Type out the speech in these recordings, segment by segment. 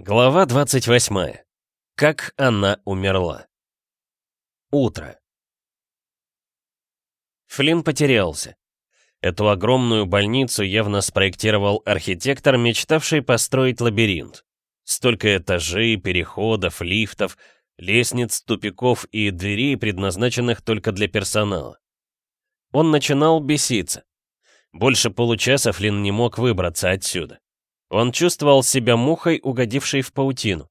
Глава 28. Как она умерла. Утро. Флинн потерялся. Эту огромную больницу явно спроектировал архитектор, мечтавший построить лабиринт. Столько этажей, переходов, лифтов, лестниц, тупиков и дверей, предназначенных только для персонала. Он начинал беситься. Больше получаса Флинн не мог выбраться отсюда. Он чувствовал себя мухой, угодившей в паутину.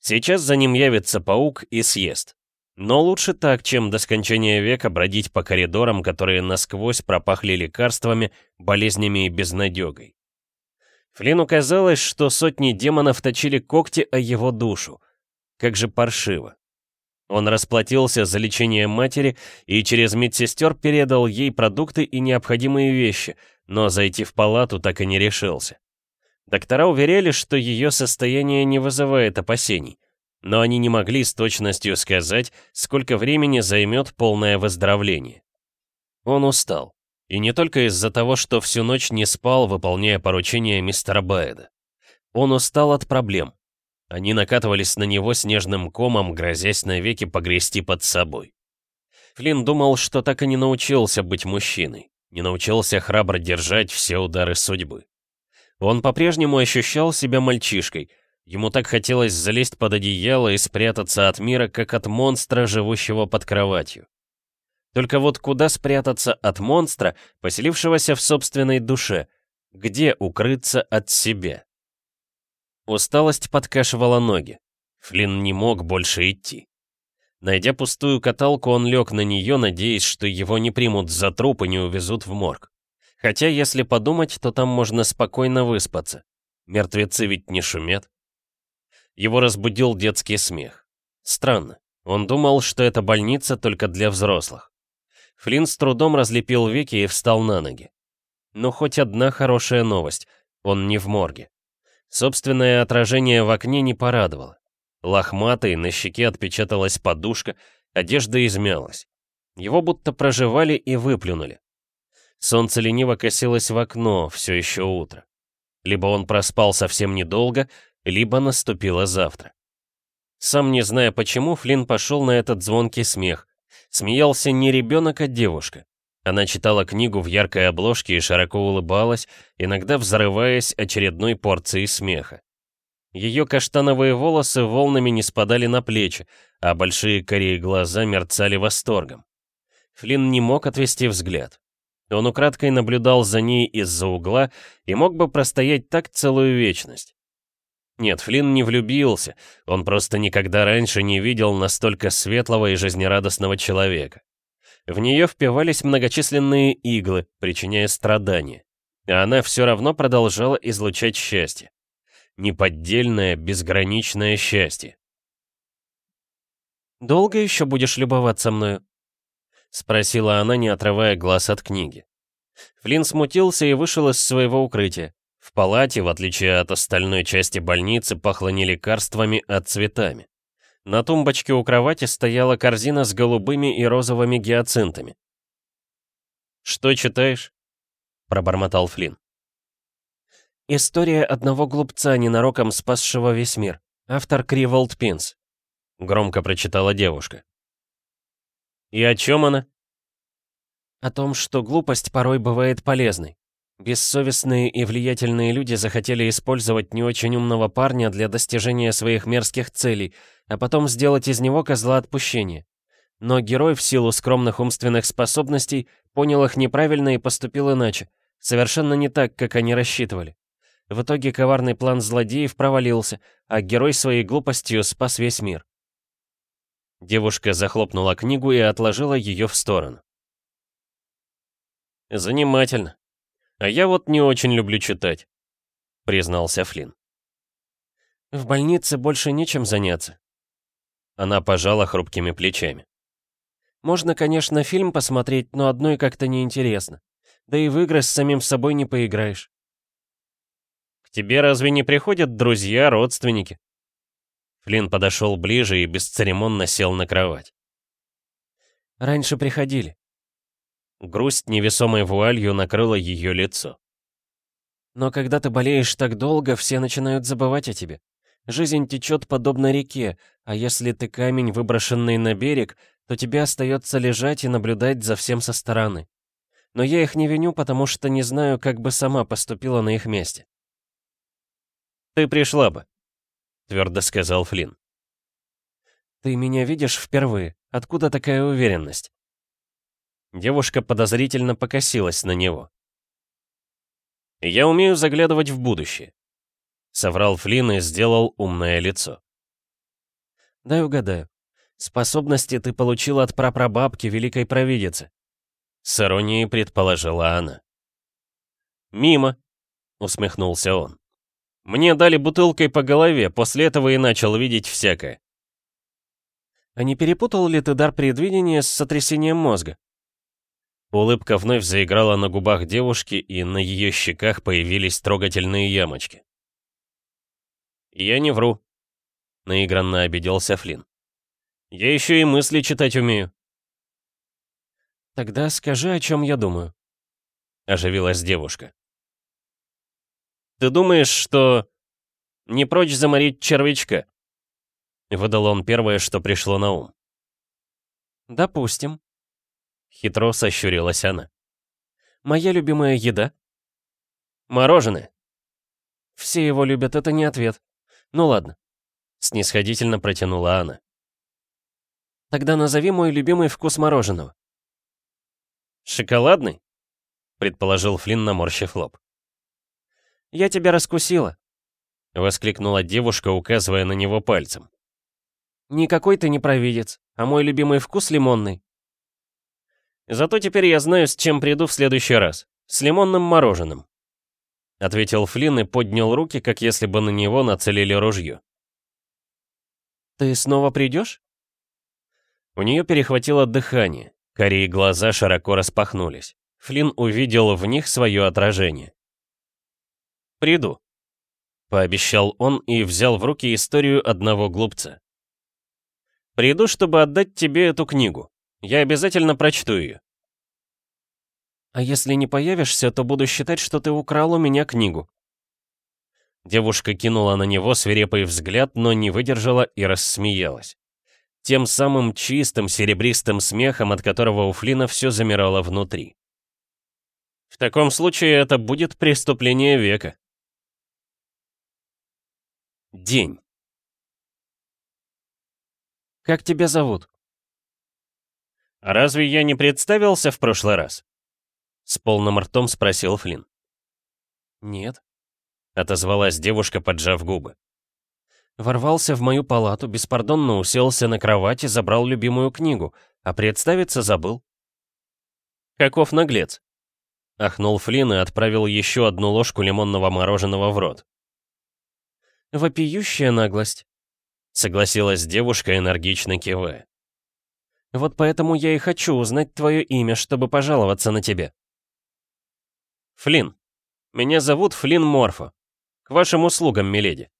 Сейчас за ним явится паук и съест. Но лучше так, чем до скончания века бродить по коридорам, которые насквозь пропахли лекарствами, болезнями и безнадёгой. Флину казалось, что сотни демонов точили когти о его душу. Как же паршиво. Он расплатился за лечение матери и через медсестер передал ей продукты и необходимые вещи, но зайти в палату так и не решился. Доктора уверяли, что ее состояние не вызывает опасений, но они не могли с точностью сказать, сколько времени займет полное выздоровление. Он устал, и не только из-за того, что всю ночь не спал, выполняя поручения мистера Байда. Он устал от проблем. Они накатывались на него снежным комом, грозясь навеки погрести под собой. Флинн думал, что так и не научился быть мужчиной, не научился храбро держать все удары судьбы. Он по-прежнему ощущал себя мальчишкой. Ему так хотелось залезть под одеяло и спрятаться от мира, как от монстра, живущего под кроватью. Только вот куда спрятаться от монстра, поселившегося в собственной душе? Где укрыться от себя? Усталость подкашивала ноги. Флинн не мог больше идти. Найдя пустую каталку, он лег на нее, надеясь, что его не примут за труп и не увезут в морг. Хотя, если подумать, то там можно спокойно выспаться. Мертвецы ведь не шумят. Его разбудил детский смех. Странно. Он думал, что это больница только для взрослых. Флинн с трудом разлепил веки и встал на ноги. Но хоть одна хорошая новость. Он не в морге. Собственное отражение в окне не порадовало. Лохматый, на щеке отпечаталась подушка, одежда измялась. Его будто проживали и выплюнули. Солнце лениво косилось в окно, все еще утро. Либо он проспал совсем недолго, либо наступило завтра. Сам не зная почему, Флинн пошел на этот звонкий смех. Смеялся не ребенок, а девушка. Она читала книгу в яркой обложке и широко улыбалась, иногда взрываясь очередной порцией смеха. Ее каштановые волосы волнами не спадали на плечи, а большие корей глаза мерцали восторгом. Флинн не мог отвести взгляд он украдкой наблюдал за ней из-за угла и мог бы простоять так целую вечность. Нет, Флинн не влюбился, он просто никогда раньше не видел настолько светлого и жизнерадостного человека. В нее впивались многочисленные иглы, причиняя страдания. А она все равно продолжала излучать счастье. Неподдельное, безграничное счастье. «Долго еще будешь любоваться мною?» — спросила она, не отрывая глаз от книги. Флинн смутился и вышел из своего укрытия. В палате, в отличие от остальной части больницы, пахло не лекарствами, а цветами. На тумбочке у кровати стояла корзина с голубыми и розовыми гиацинтами. «Что читаешь?» — пробормотал Флинн. «История одного глупца, ненароком спасшего весь мир. Автор Криволд Пинс», — громко прочитала девушка. И о чем она? О том, что глупость порой бывает полезной. Бессовестные и влиятельные люди захотели использовать не очень умного парня для достижения своих мерзких целей, а потом сделать из него козла отпущения. Но герой в силу скромных умственных способностей понял их неправильно и поступил иначе, совершенно не так, как они рассчитывали. В итоге коварный план злодеев провалился, а герой своей глупостью спас весь мир. Девушка захлопнула книгу и отложила ее в сторону. «Занимательно. А я вот не очень люблю читать», — признался Флинн. «В больнице больше нечем заняться». Она пожала хрупкими плечами. «Можно, конечно, фильм посмотреть, но одной как-то неинтересно. Да и в игры с самим собой не поиграешь». «К тебе разве не приходят друзья, родственники?» Флинн подошел ближе и бесцеремонно сел на кровать. «Раньше приходили». Грусть невесомой вуалью накрыла ее лицо. «Но когда ты болеешь так долго, все начинают забывать о тебе. Жизнь течет подобно реке, а если ты камень, выброшенный на берег, то тебе остается лежать и наблюдать за всем со стороны. Но я их не виню, потому что не знаю, как бы сама поступила на их месте». «Ты пришла бы», твердо сказал Флинн. «Ты меня видишь впервые. Откуда такая уверенность?» Девушка подозрительно покосилась на него. «Я умею заглядывать в будущее», — соврал Флинн и сделал умное лицо. «Дай угадаю. Способности ты получил от прапрабабки Великой Провидицы», — с иронией предположила она. «Мимо», — усмехнулся он. Мне дали бутылкой по голове, после этого и начал видеть всякое. А не перепутал ли ты дар предвидения с сотрясением мозга? Улыбка вновь заиграла на губах девушки, и на ее щеках появились трогательные ямочки. «Я не вру», — наигранно обиделся Флинн. «Я еще и мысли читать умею». «Тогда скажи, о чем я думаю», — оживилась девушка. Ты думаешь, что... Не прочь заморить червячка?» Выдал он первое, что пришло на ум. «Допустим». Хитро сощурилась она. «Моя любимая еда?» «Мороженое». «Все его любят, это не ответ. Ну ладно». Снисходительно протянула она. «Тогда назови мой любимый вкус мороженого». «Шоколадный?» Предположил Флинн, наморщив лоб. Я тебя раскусила!» Воскликнула девушка, указывая на него пальцем. «Никакой ты не провидец, а мой любимый вкус лимонный». «Зато теперь я знаю, с чем приду в следующий раз. С лимонным мороженым», — ответил Флинн и поднял руки, как если бы на него нацелили ружье. «Ты снова придешь?» У нее перехватило дыхание, корей глаза широко распахнулись. Флинн увидел в них свое отражение приду», — пообещал он и взял в руки историю одного глупца. «Приду, чтобы отдать тебе эту книгу. Я обязательно прочту ее». «А если не появишься, то буду считать, что ты украл у меня книгу». Девушка кинула на него свирепый взгляд, но не выдержала и рассмеялась. Тем самым чистым серебристым смехом, от которого у Флина все замирало внутри. «В таком случае это будет преступление века», День. «Как тебя зовут?» «Разве я не представился в прошлый раз?» С полным ртом спросил Флинн. «Нет», — отозвалась девушка, поджав губы. Ворвался в мою палату, беспардонно уселся на кровати, забрал любимую книгу, а представиться забыл. «Каков наглец!» — ахнул Флинн и отправил еще одну ложку лимонного мороженого в рот. Вопиющая наглость. Согласилась девушка, энергично кивая. Вот поэтому я и хочу узнать твое имя, чтобы пожаловаться на тебя. Флинн. Меня зовут Флинн Морфо. К вашим услугам, миледи.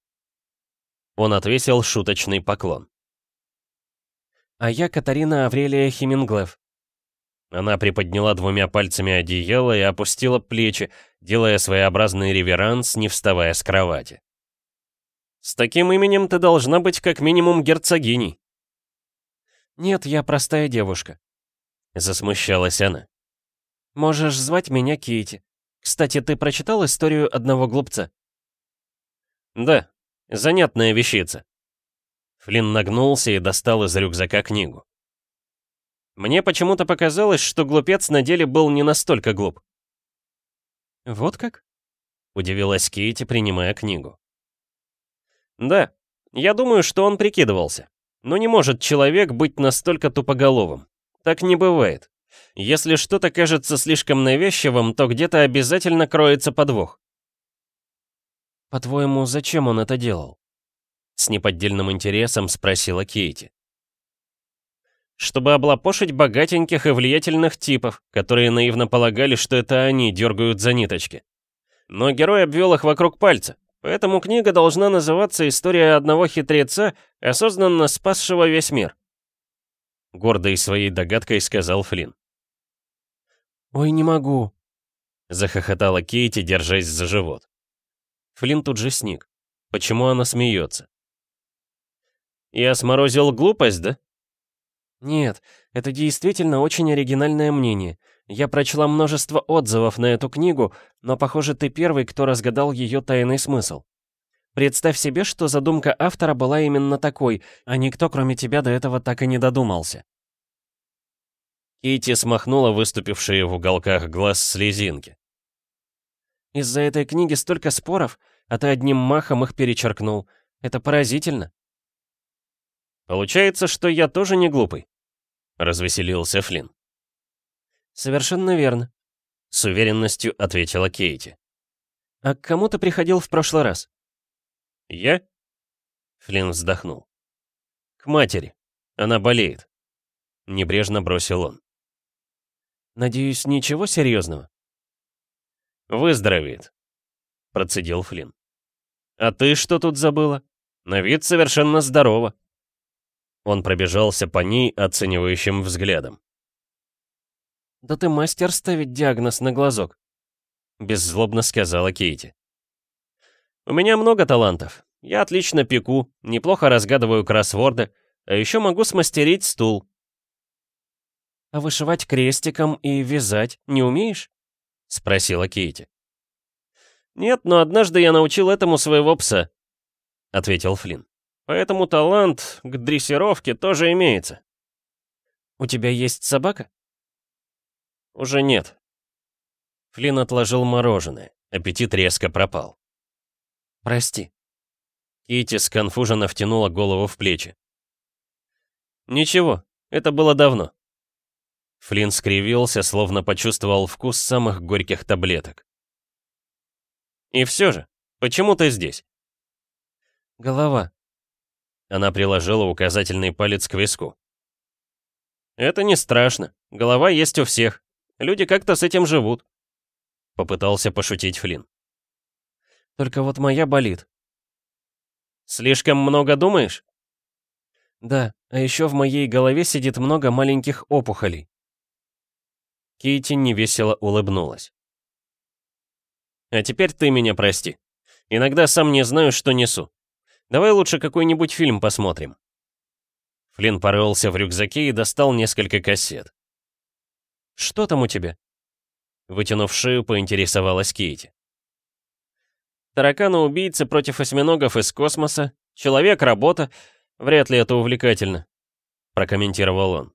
Он отвесил шуточный поклон. А я Катарина Аврелия Химинглев. Она приподняла двумя пальцами одеяло и опустила плечи, делая своеобразный реверанс, не вставая с кровати. С таким именем ты должна быть как минимум герцогиней. Нет, я простая девушка. Засмущалась она. Можешь звать меня Кейти. Кстати, ты прочитал историю одного глупца? Да, занятная вещица. Флинн нагнулся и достал из рюкзака книгу. Мне почему-то показалось, что глупец на деле был не настолько глуп. Вот как? Удивилась Кейти, принимая книгу. Да, я думаю, что он прикидывался. Но не может человек быть настолько тупоголовым. Так не бывает. Если что-то кажется слишком навязчивым, то где-то обязательно кроется подвох. «По-твоему, зачем он это делал?» С неподдельным интересом спросила Кейти. «Чтобы облапошить богатеньких и влиятельных типов, которые наивно полагали, что это они дергают за ниточки. Но герой обвел их вокруг пальца, Поэтому книга должна называться «История одного хитреца, осознанно спасшего весь мир». Гордый своей догадкой сказал Флинн. «Ой, не могу», — захохотала Кейти, держась за живот. Флинн тут же сник. Почему она смеется? «Я сморозил глупость, да?» «Нет, это действительно очень оригинальное мнение. Я прочла множество отзывов на эту книгу, но, похоже, ты первый, кто разгадал ее тайный смысл. Представь себе, что задумка автора была именно такой, а никто, кроме тебя, до этого так и не додумался. Кити смахнула выступившие в уголках глаз слезинки. «Из-за этой книги столько споров, а ты одним махом их перечеркнул. Это поразительно». «Получается, что я тоже не глупый», — развеселился Флинн. «Совершенно верно», — с уверенностью ответила Кейти. «А к кому ты приходил в прошлый раз?» «Я?» Флинн вздохнул. «К матери. Она болеет», — небрежно бросил он. «Надеюсь, ничего серьезного?» «Выздоровеет», — процедил Флинн. «А ты что тут забыла? На вид совершенно здорова». Он пробежался по ней оценивающим взглядом. Да ты мастер ставить диагноз на глазок. Беззлобно сказала Кейти. У меня много талантов. Я отлично пеку, неплохо разгадываю кроссворды, а еще могу смастерить стул. А вышивать крестиком и вязать не умеешь? Спросила Кейти. «Нет, но однажды я научил этому своего пса», — ответил Флинн. «Поэтому талант к дрессировке тоже имеется». «У тебя есть собака?» «Уже нет». Флинн отложил мороженое. Аппетит резко пропал. «Прости». Кити сконфуженно втянула голову в плечи. «Ничего, это было давно». Флинн скривился, словно почувствовал вкус самых горьких таблеток. «И все же, почему ты здесь?» «Голова». Она приложила указательный палец к виску. «Это не страшно. Голова есть у всех. Люди как-то с этим живут. Попытался пошутить Флинн. Только вот моя болит. Слишком много думаешь? Да, а еще в моей голове сидит много маленьких опухолей. Кейти невесело улыбнулась. А теперь ты меня прости. Иногда сам не знаю, что несу. Давай лучше какой-нибудь фильм посмотрим. Флинн порылся в рюкзаке и достал несколько кассет. Что там у тебя?» Вытянув шею, поинтересовалась Кейти. «Тараканы-убийцы против осьминогов из космоса, человек-работа, вряд ли это увлекательно», — прокомментировал он.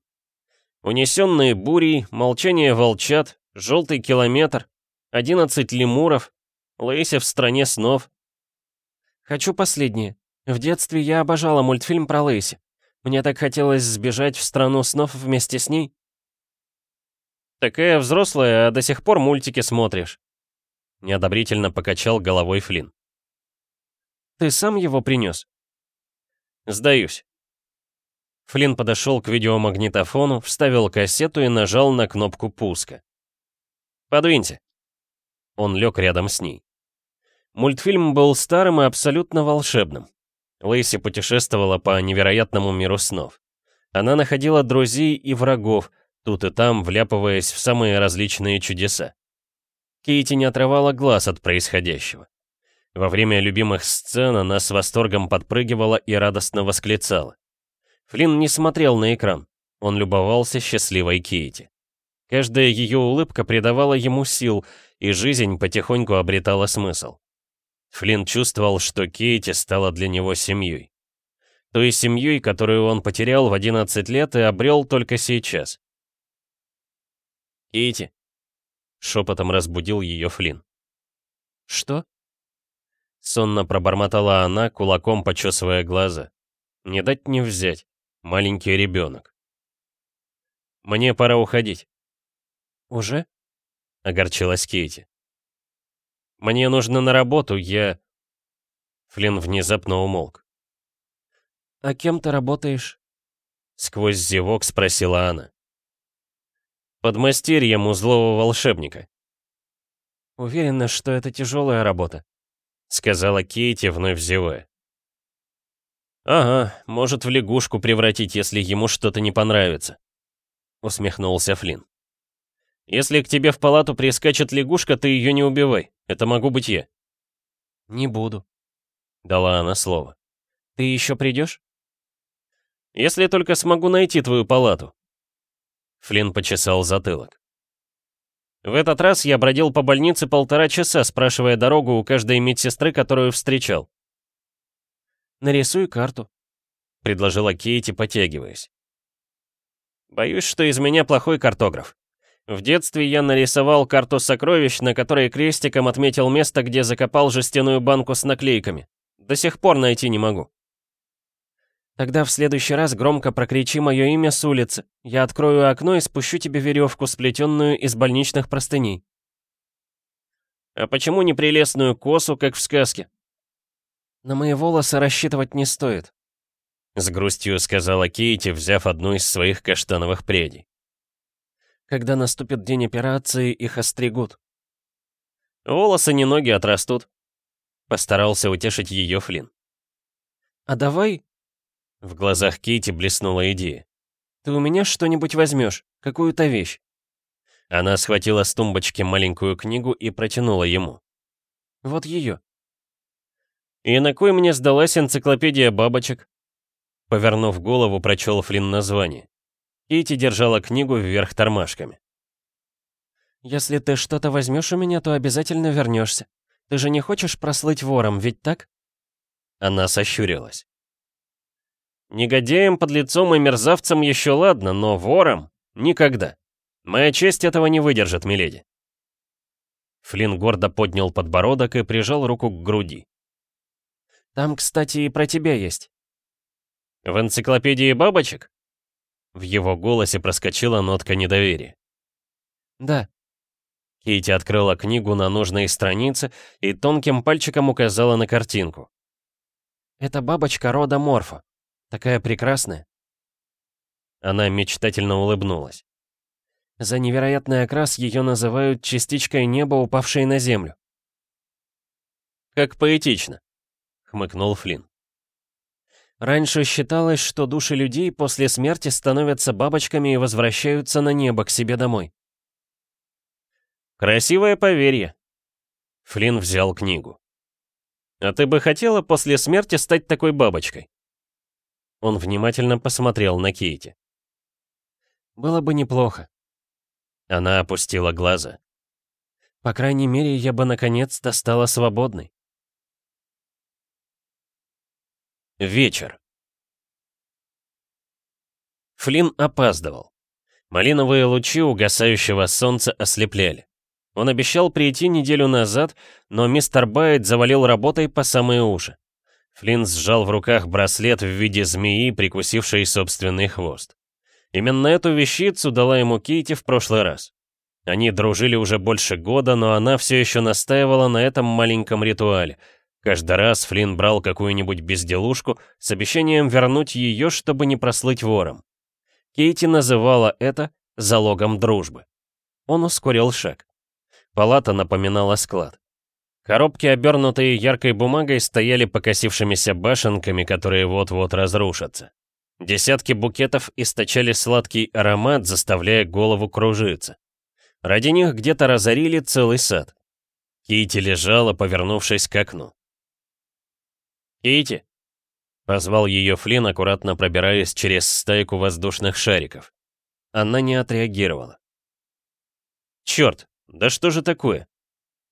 «Унесенные бурей, молчание волчат, желтый километр, 11 лемуров, Лейси в стране снов». «Хочу последнее. В детстве я обожала мультфильм про Лейси. Мне так хотелось сбежать в страну снов вместе с ней. Такая взрослая, а до сих пор мультики смотришь. Неодобрительно покачал головой Флинн. Ты сам его принес? Сдаюсь. Флинн подошел к видеомагнитофону, вставил кассету и нажал на кнопку пуска. «Подвиньте». Он лег рядом с ней. Мультфильм был старым и абсолютно волшебным. Лейси путешествовала по невероятному миру снов. Она находила друзей и врагов, тут и там, вляпываясь в самые различные чудеса. Кейти не отрывала глаз от происходящего. Во время любимых сцен она с восторгом подпрыгивала и радостно восклицала. Флинн не смотрел на экран, он любовался счастливой Кейти. Каждая ее улыбка придавала ему сил, и жизнь потихоньку обретала смысл. Флинн чувствовал, что Кейти стала для него семьей. Той семьей, которую он потерял в 11 лет и обрел только сейчас. Идите!» Шепотом разбудил ее Флинн. «Что?» Сонно пробормотала она, кулаком почесывая глаза. «Не дать не взять. Маленький ребенок». «Мне пора уходить». «Уже?» — огорчилась Кейти. «Мне нужно на работу, я...» Флинн внезапно умолк. «А кем ты работаешь?» Сквозь зевок спросила она подмастерьем у злого волшебника. «Уверена, что это тяжелая работа», — сказала Кейти, вновь зевая. «Ага, может в лягушку превратить, если ему что-то не понравится», — усмехнулся Флинн. «Если к тебе в палату прискачет лягушка, ты ее не убивай. Это могу быть я». «Не буду», — дала она слово. «Ты еще придешь?» «Если только смогу найти твою палату», Флинн почесал затылок. В этот раз я бродил по больнице полтора часа, спрашивая дорогу у каждой медсестры, которую встречал. «Нарисуй карту», — предложила Кейти, потягиваясь. «Боюсь, что из меня плохой картограф. В детстве я нарисовал карту сокровищ, на которой крестиком отметил место, где закопал жестяную банку с наклейками. До сих пор найти не могу». Тогда в следующий раз громко прокричи мое имя с улицы. Я открою окно и спущу тебе веревку, сплетенную из больничных простыней. А почему не прелестную косу, как в сказке? На мои волосы рассчитывать не стоит. С грустью сказала Кейти, взяв одну из своих каштановых прядей. Когда наступит день операции, их остригут. Волосы не ноги отрастут. Постарался утешить ее Флин. А давай в глазах Кити блеснула идея. «Ты у меня что-нибудь возьмешь? Какую-то вещь?» Она схватила с тумбочки маленькую книгу и протянула ему. «Вот ее». «И на кой мне сдалась энциклопедия бабочек?» Повернув голову, прочел Флинн название. Кити держала книгу вверх тормашками. «Если ты что-то возьмешь у меня, то обязательно вернешься. Ты же не хочешь прослыть вором, ведь так?» Она сощурилась. Негодяем, под лицом и мерзавцем еще ладно, но вором — никогда. Моя честь этого не выдержит, миледи. Флинн гордо поднял подбородок и прижал руку к груди. «Там, кстати, и про тебя есть». «В энциклопедии бабочек?» В его голосе проскочила нотка недоверия. «Да». Кейти открыла книгу на нужной странице и тонким пальчиком указала на картинку. «Это бабочка рода Морфа. Такая прекрасная!» Она мечтательно улыбнулась. За невероятный окрас ее называют частичкой неба, упавшей на землю. «Как поэтично», — хмыкнул Флинн. Раньше считалось, что души людей после смерти становятся бабочками и возвращаются на небо к себе домой. «Красивое поверье», — Флинн взял книгу. «А ты бы хотела после смерти стать такой бабочкой?» Он внимательно посмотрел на Кейти. «Было бы неплохо». Она опустила глаза. «По крайней мере, я бы наконец-то стала свободной». Вечер. Флинн опаздывал. Малиновые лучи угасающего солнца ослепляли. Он обещал прийти неделю назад, но мистер Байт завалил работой по самые уши. Флинн сжал в руках браслет в виде змеи, прикусившей собственный хвост. Именно эту вещицу дала ему Кити в прошлый раз. Они дружили уже больше года, но она все еще настаивала на этом маленьком ритуале. Каждый раз Флинн брал какую-нибудь безделушку с обещанием вернуть ее, чтобы не прослыть вором. Кейти называла это залогом дружбы. Он ускорил шаг. Палата напоминала склад. Коробки, обернутые яркой бумагой, стояли покосившимися башенками, которые вот-вот разрушатся. Десятки букетов источали сладкий аромат, заставляя голову кружиться. Ради них где-то разорили целый сад. Кити лежала, повернувшись к окну. «Кити!» — позвал ее Флин, аккуратно пробираясь через стайку воздушных шариков. Она не отреагировала. «Черт, да что же такое?»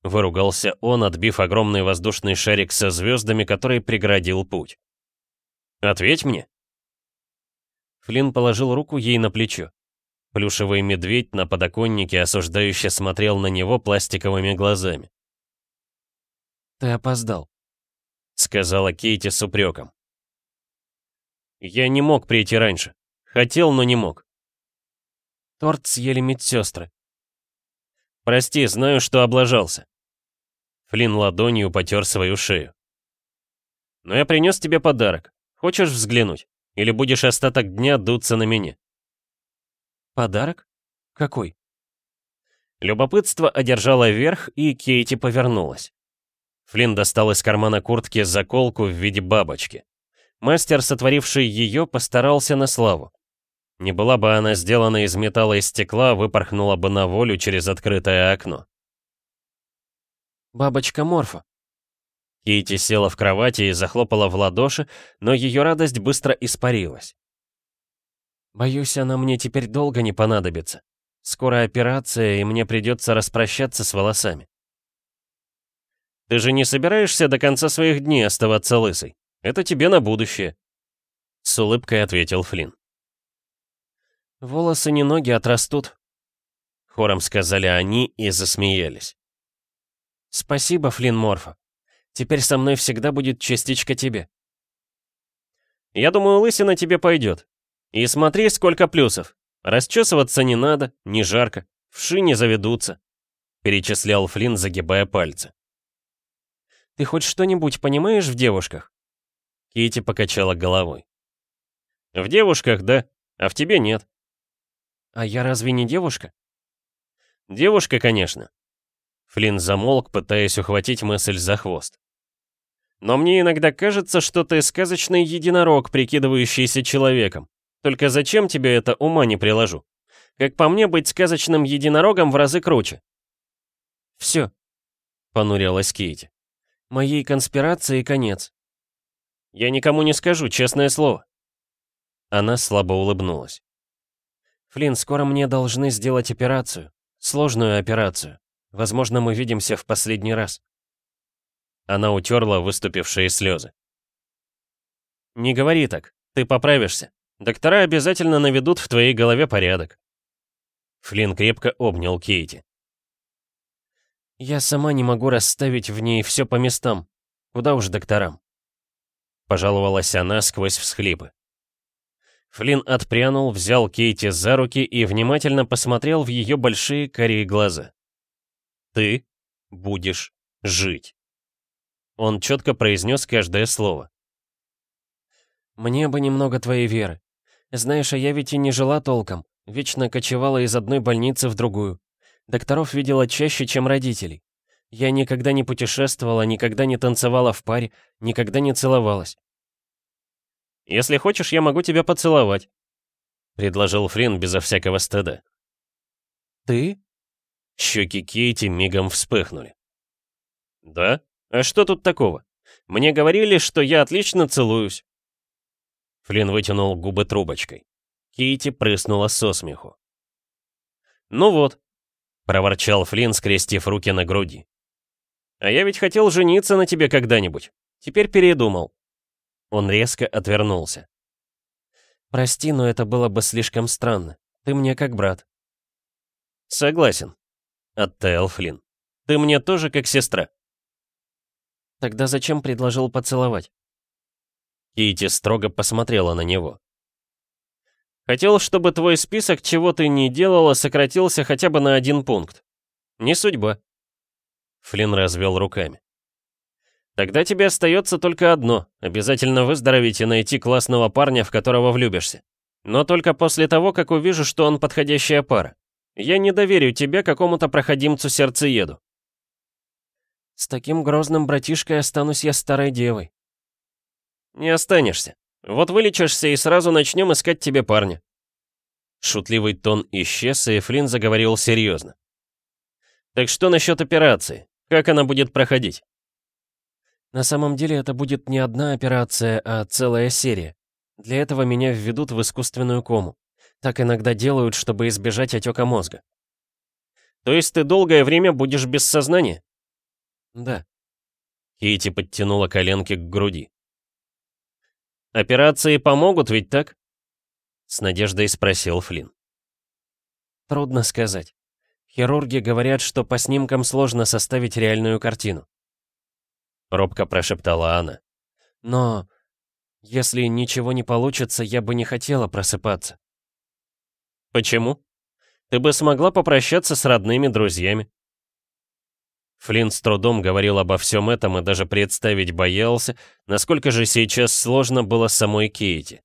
Выругался он, отбив огромный воздушный шарик со звездами, который преградил путь. «Ответь мне!» Флинн положил руку ей на плечо. Плюшевый медведь на подоконнике осуждающе смотрел на него пластиковыми глазами. «Ты опоздал», — сказала Кейти с упреком. «Я не мог прийти раньше. Хотел, но не мог». Торт съели медсестры. «Прости, знаю, что облажался». Флинн ладонью потер свою шею. «Но я принес тебе подарок. Хочешь взглянуть? Или будешь остаток дня дуться на меня?» «Подарок? Какой?» Любопытство одержало верх, и Кейти повернулась. Флинн достал из кармана куртки заколку в виде бабочки. Мастер, сотворивший ее, постарался на славу. Не была бы она сделана из металла и стекла, выпорхнула бы на волю через открытое окно. Бабочка Морфа. Кейти села в кровати и захлопала в ладоши, но ее радость быстро испарилась. «Боюсь, она мне теперь долго не понадобится. Скоро операция, и мне придется распрощаться с волосами». «Ты же не собираешься до конца своих дней оставаться лысой? Это тебе на будущее», — с улыбкой ответил Флинн. «Волосы не ноги а отрастут», — хором сказали они и засмеялись. Спасибо, Флинн Морфа. Теперь со мной всегда будет частичка тебе. Я думаю, лысина тебе пойдет. И смотри, сколько плюсов. Расчесываться не надо, не жарко, вши не заведутся. Перечислял Флинн, загибая пальцы. Ты хоть что-нибудь понимаешь в девушках? Кити покачала головой. В девушках, да, а в тебе нет. А я разве не девушка? Девушка, конечно, Флинн замолк, пытаясь ухватить мысль за хвост. «Но мне иногда кажется, что ты сказочный единорог, прикидывающийся человеком. Только зачем тебе это, ума не приложу. Как по мне, быть сказочным единорогом в разы круче». «Все», — понурилась Кейти. «Моей конспирации конец». «Я никому не скажу, честное слово». Она слабо улыбнулась. «Флинн, скоро мне должны сделать операцию. Сложную операцию. Возможно, мы видимся в последний раз». Она утерла выступившие слезы. «Не говори так. Ты поправишься. Доктора обязательно наведут в твоей голове порядок». Флинн крепко обнял Кейти. «Я сама не могу расставить в ней все по местам. Куда уж докторам?» Пожаловалась она сквозь всхлипы. Флинн отпрянул, взял Кейти за руки и внимательно посмотрел в ее большие карие глаза. Ты будешь жить. Он четко произнес каждое слово. «Мне бы немного твоей веры. Знаешь, а я ведь и не жила толком. Вечно кочевала из одной больницы в другую. Докторов видела чаще, чем родителей. Я никогда не путешествовала, никогда не танцевала в паре, никогда не целовалась». «Если хочешь, я могу тебя поцеловать», — предложил Фрин безо всякого стыда. «Ты?» Щеки Кейти мигом вспыхнули. «Да? А что тут такого? Мне говорили, что я отлично целуюсь». Флинн вытянул губы трубочкой. Кейти прыснула со смеху. «Ну вот», — проворчал Флинн, скрестив руки на груди. «А я ведь хотел жениться на тебе когда-нибудь. Теперь передумал». Он резко отвернулся. «Прости, но это было бы слишком странно. Ты мне как брат». «Согласен. — оттаял флин, «Ты мне тоже как сестра». «Тогда зачем предложил поцеловать?» Кити строго посмотрела на него. «Хотел, чтобы твой список, чего ты не делала, сократился хотя бы на один пункт. Не судьба». Флин развел руками. «Тогда тебе остается только одно — обязательно выздороветь и найти классного парня, в которого влюбишься. Но только после того, как увижу, что он подходящая пара. Я не доверю тебе, какому-то проходимцу сердцееду. С таким грозным братишкой останусь я старой девой. Не останешься. Вот вылечишься и сразу начнем искать тебе парня. Шутливый тон исчез, и Флинн заговорил серьезно. Так что насчет операции? Как она будет проходить? На самом деле это будет не одна операция, а целая серия. Для этого меня введут в искусственную кому. Так иногда делают, чтобы избежать отека мозга. То есть ты долгое время будешь без сознания? Да. Кити подтянула коленки к груди. Операции помогут ведь так? С надеждой спросил Флинн. Трудно сказать. Хирурги говорят, что по снимкам сложно составить реальную картину. Робко прошептала она. Но если ничего не получится, я бы не хотела просыпаться. Почему? Ты бы смогла попрощаться с родными, друзьями. Флинн с трудом говорил обо всем этом и даже представить боялся, насколько же сейчас сложно было самой Кейти.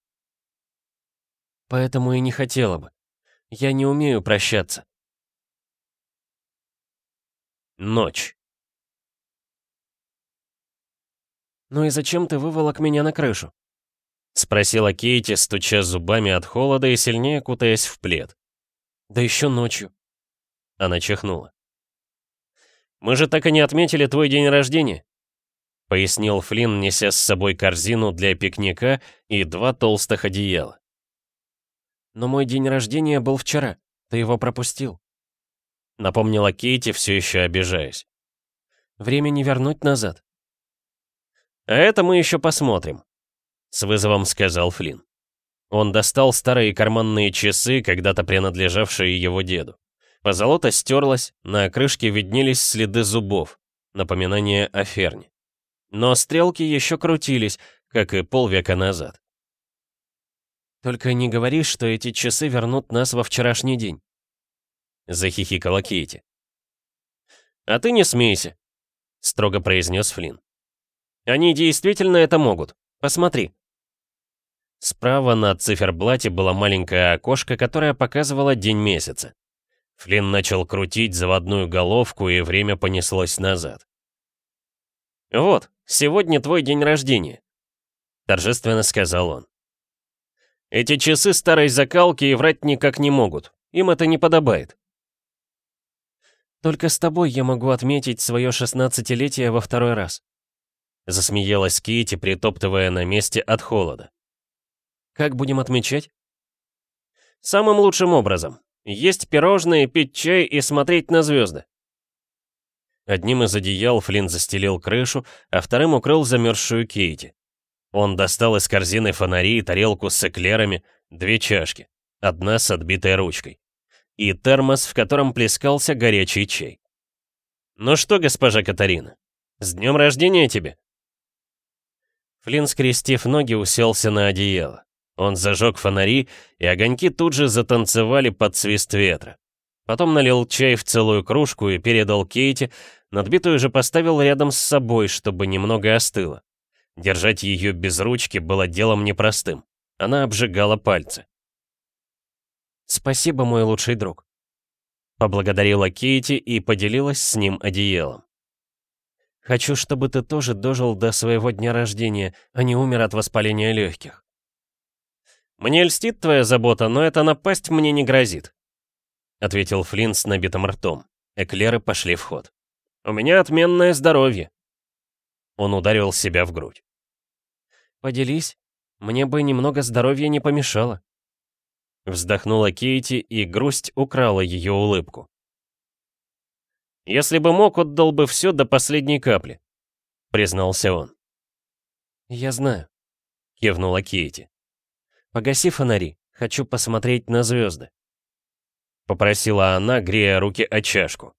Поэтому и не хотела бы. Я не умею прощаться. Ночь. «Ну и зачем ты выволок меня на крышу?» — спросила Кейти, стуча зубами от холода и сильнее кутаясь в плед. «Да еще ночью». Она чихнула. «Мы же так и не отметили твой день рождения», — пояснил Флинн, неся с собой корзину для пикника и два толстых одеяла. «Но мой день рождения был вчера. Ты его пропустил», — напомнила Кейти, все еще обижаясь. «Время не вернуть назад». «А это мы еще посмотрим», с вызовом сказал Флинн. Он достал старые карманные часы, когда-то принадлежавшие его деду. Позолота стерлась, на крышке виднелись следы зубов, напоминание о ферне. Но стрелки еще крутились, как и полвека назад. «Только не говори, что эти часы вернут нас во вчерашний день», — захихикала Кейти. «А ты не смейся», — строго произнес Флинн. «Они действительно это могут. Посмотри, Справа на циферблате было маленькое окошко, которое показывало день месяца. Флинн начал крутить заводную головку, и время понеслось назад. «Вот, сегодня твой день рождения», — торжественно сказал он. «Эти часы старой закалки и врать никак не могут. Им это не подобает». «Только с тобой я могу отметить свое шестнадцатилетие во второй раз», — засмеялась Кити, притоптывая на месте от холода. Как будем отмечать? Самым лучшим образом. Есть пирожные, пить чай и смотреть на звезды. Одним из одеял Флинн застелил крышу, а вторым укрыл замерзшую Кейти. Он достал из корзины фонари и тарелку с эклерами, две чашки, одна с отбитой ручкой, и термос, в котором плескался горячий чай. «Ну что, госпожа Катарина, с днем рождения тебе!» Флинн, скрестив ноги, уселся на одеяло. Он зажег фонари, и огоньки тут же затанцевали под свист ветра. Потом налил чай в целую кружку и передал Кейте, надбитую же поставил рядом с собой, чтобы немного остыло. Держать ее без ручки было делом непростым. Она обжигала пальцы. «Спасибо, мой лучший друг», — поблагодарила Кейти и поделилась с ним одеялом. «Хочу, чтобы ты тоже дожил до своего дня рождения, а не умер от воспаления легких». «Мне льстит твоя забота, но эта напасть мне не грозит», — ответил Флинн с набитым ртом. Эклеры пошли в ход. «У меня отменное здоровье». Он ударил себя в грудь. «Поделись, мне бы немного здоровья не помешало». Вздохнула Кейти, и грусть украла ее улыбку. «Если бы мог, отдал бы все до последней капли», — признался он. «Я знаю», — кивнула Кейти. «Погаси фонари, хочу посмотреть на звезды», — попросила она, грея руки о чашку.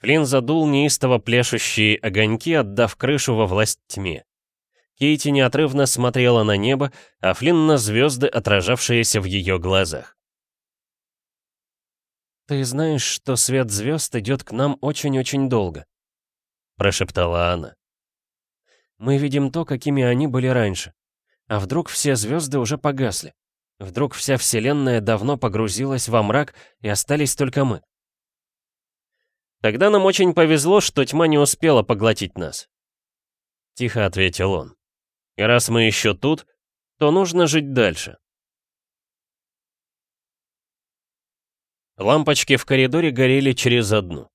Флинн задул неистово плешущие огоньки, отдав крышу во власть тьме. Кейти неотрывно смотрела на небо, а Флинн на звезды, отражавшиеся в ее глазах. «Ты знаешь, что свет звезд идет к нам очень-очень долго», — прошептала она. «Мы видим то, какими они были раньше. А вдруг все звезды уже погасли? Вдруг вся Вселенная давно погрузилась во мрак, и остались только мы? Тогда нам очень повезло, что тьма не успела поглотить нас. Тихо ответил он. И раз мы еще тут, то нужно жить дальше. Лампочки в коридоре горели через одну.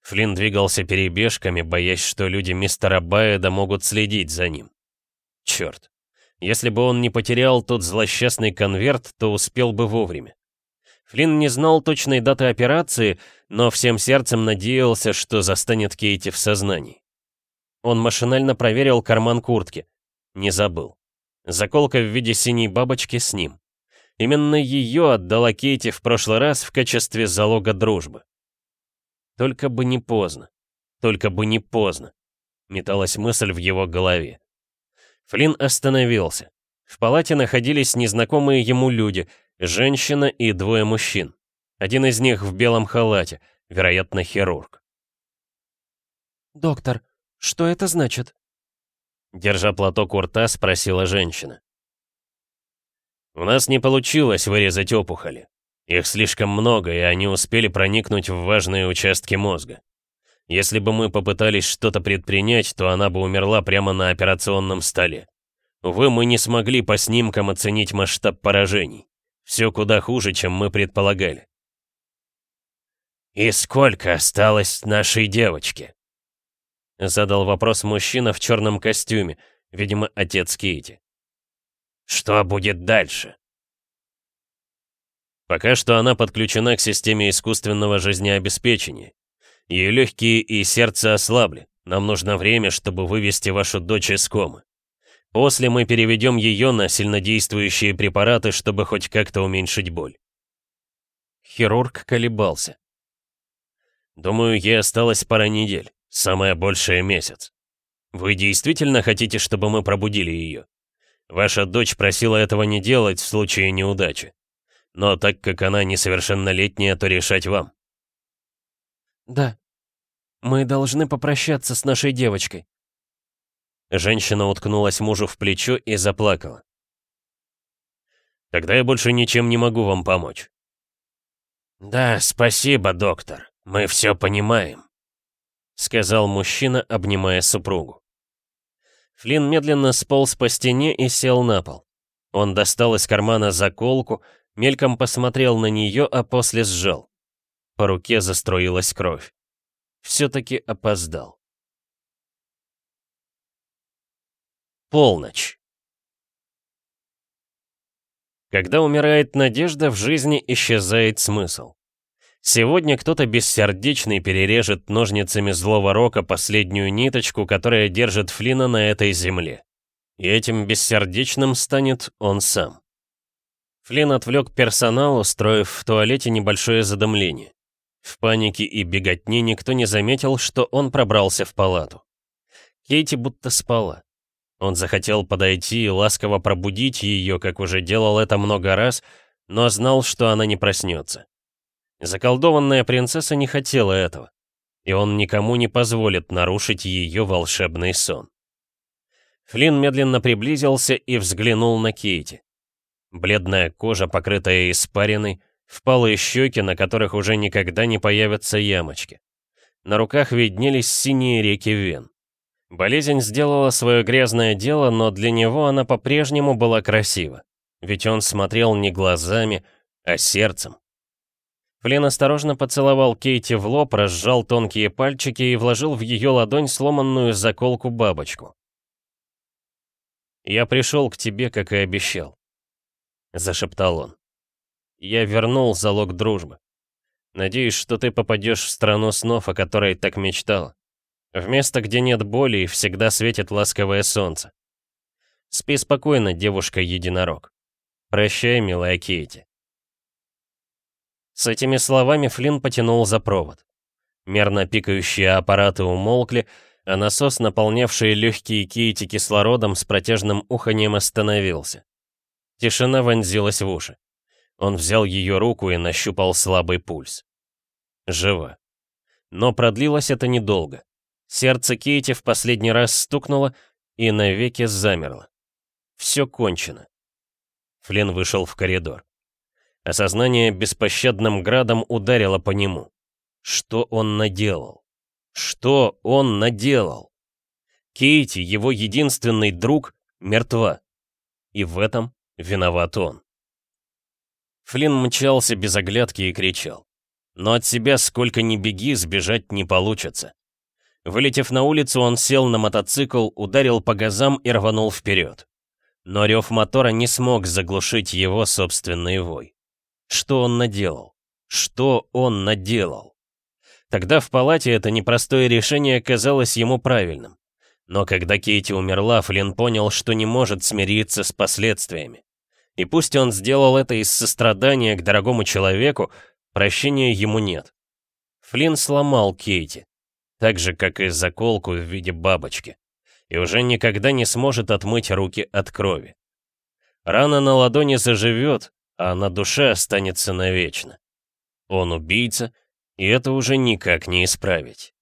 Флинн двигался перебежками, боясь, что люди мистера Байеда могут следить за ним. Черт, если бы он не потерял тот злосчастный конверт, то успел бы вовремя. Флинн не знал точной даты операции, но всем сердцем надеялся, что застанет Кейти в сознании. Он машинально проверил карман куртки. Не забыл. Заколка в виде синей бабочки с ним. Именно ее отдала Кейти в прошлый раз в качестве залога дружбы. Только бы не поздно. Только бы не поздно. Металась мысль в его голове. Флинн остановился. В палате находились незнакомые ему люди, женщина и двое мужчин. Один из них в белом халате, вероятно, хирург. «Доктор, что это значит?» Держа платок у рта, спросила женщина. «У нас не получилось вырезать опухоли. Их слишком много, и они успели проникнуть в важные участки мозга. Если бы мы попытались что-то предпринять, то она бы умерла прямо на операционном столе. Увы, мы не смогли по снимкам оценить масштаб поражений. Все куда хуже, чем мы предполагали. «И сколько осталось нашей девочке?» Задал вопрос мужчина в черном костюме, видимо, отец Кейти. «Что будет дальше?» Пока что она подключена к системе искусственного жизнеобеспечения, ее легкие и сердце ослабли. Нам нужно время, чтобы вывести вашу дочь из комы. После мы переведем ее на сильнодействующие препараты, чтобы хоть как-то уменьшить боль. Хирург колебался. Думаю, ей осталось пара недель, самое большее месяц. Вы действительно хотите, чтобы мы пробудили ее? Ваша дочь просила этого не делать в случае неудачи. Но так как она несовершеннолетняя, то решать вам. Да, мы должны попрощаться с нашей девочкой». Женщина уткнулась мужу в плечо и заплакала. «Тогда я больше ничем не могу вам помочь». «Да, спасибо, доктор. Мы все понимаем», — сказал мужчина, обнимая супругу. Флинн медленно сполз по стене и сел на пол. Он достал из кармана заколку, мельком посмотрел на нее, а после сжал. По руке застроилась кровь все-таки опоздал. Полночь. Когда умирает надежда, в жизни исчезает смысл. Сегодня кто-то бессердечный перережет ножницами злого рока последнюю ниточку, которая держит Флина на этой земле. И этим бессердечным станет он сам. Флин отвлек персонал, устроив в туалете небольшое задымление. В панике и беготне никто не заметил, что он пробрался в палату. Кейти будто спала. Он захотел подойти и ласково пробудить ее, как уже делал это много раз, но знал, что она не проснется. Заколдованная принцесса не хотела этого, и он никому не позволит нарушить ее волшебный сон. Флинн медленно приблизился и взглянул на Кейти. Бледная кожа, покрытая испариной, впалые щеки, на которых уже никогда не появятся ямочки. На руках виднелись синие реки вен. Болезнь сделала свое грязное дело, но для него она по-прежнему была красива. Ведь он смотрел не глазами, а сердцем. Флин осторожно поцеловал Кейти в лоб, разжал тонкие пальчики и вложил в ее ладонь сломанную заколку-бабочку. «Я пришел к тебе, как и обещал», — зашептал он. Я вернул залог дружбы. Надеюсь, что ты попадешь в страну снов, о которой так мечтал, В место, где нет боли и всегда светит ласковое солнце. Спи спокойно, девушка-единорог. Прощай, милая Кейти. С этими словами Флинн потянул за провод. Мерно пикающие аппараты умолкли, а насос, наполнявший легкие Кейти кислородом, с протяжным уханьем остановился. Тишина вонзилась в уши. Он взял ее руку и нащупал слабый пульс. Жива. Но продлилось это недолго. Сердце Кейти в последний раз стукнуло и навеки замерло. Все кончено. Флинн вышел в коридор. Осознание беспощадным градом ударило по нему. Что он наделал? Что он наделал? Кейти, его единственный друг, мертва. И в этом виноват он. Флинн мчался без оглядки и кричал. Но от себя сколько ни беги, сбежать не получится. Вылетев на улицу, он сел на мотоцикл, ударил по газам и рванул вперед. Но рев мотора не смог заглушить его собственный вой. Что он наделал? Что он наделал? Тогда в палате это непростое решение казалось ему правильным. Но когда Кейти умерла, Флинн понял, что не может смириться с последствиями. И пусть он сделал это из сострадания к дорогому человеку, прощения ему нет. Флинн сломал Кейти, так же, как и заколку в виде бабочки, и уже никогда не сможет отмыть руки от крови. Рана на ладони заживет, а на душе останется навечно. Он убийца, и это уже никак не исправить.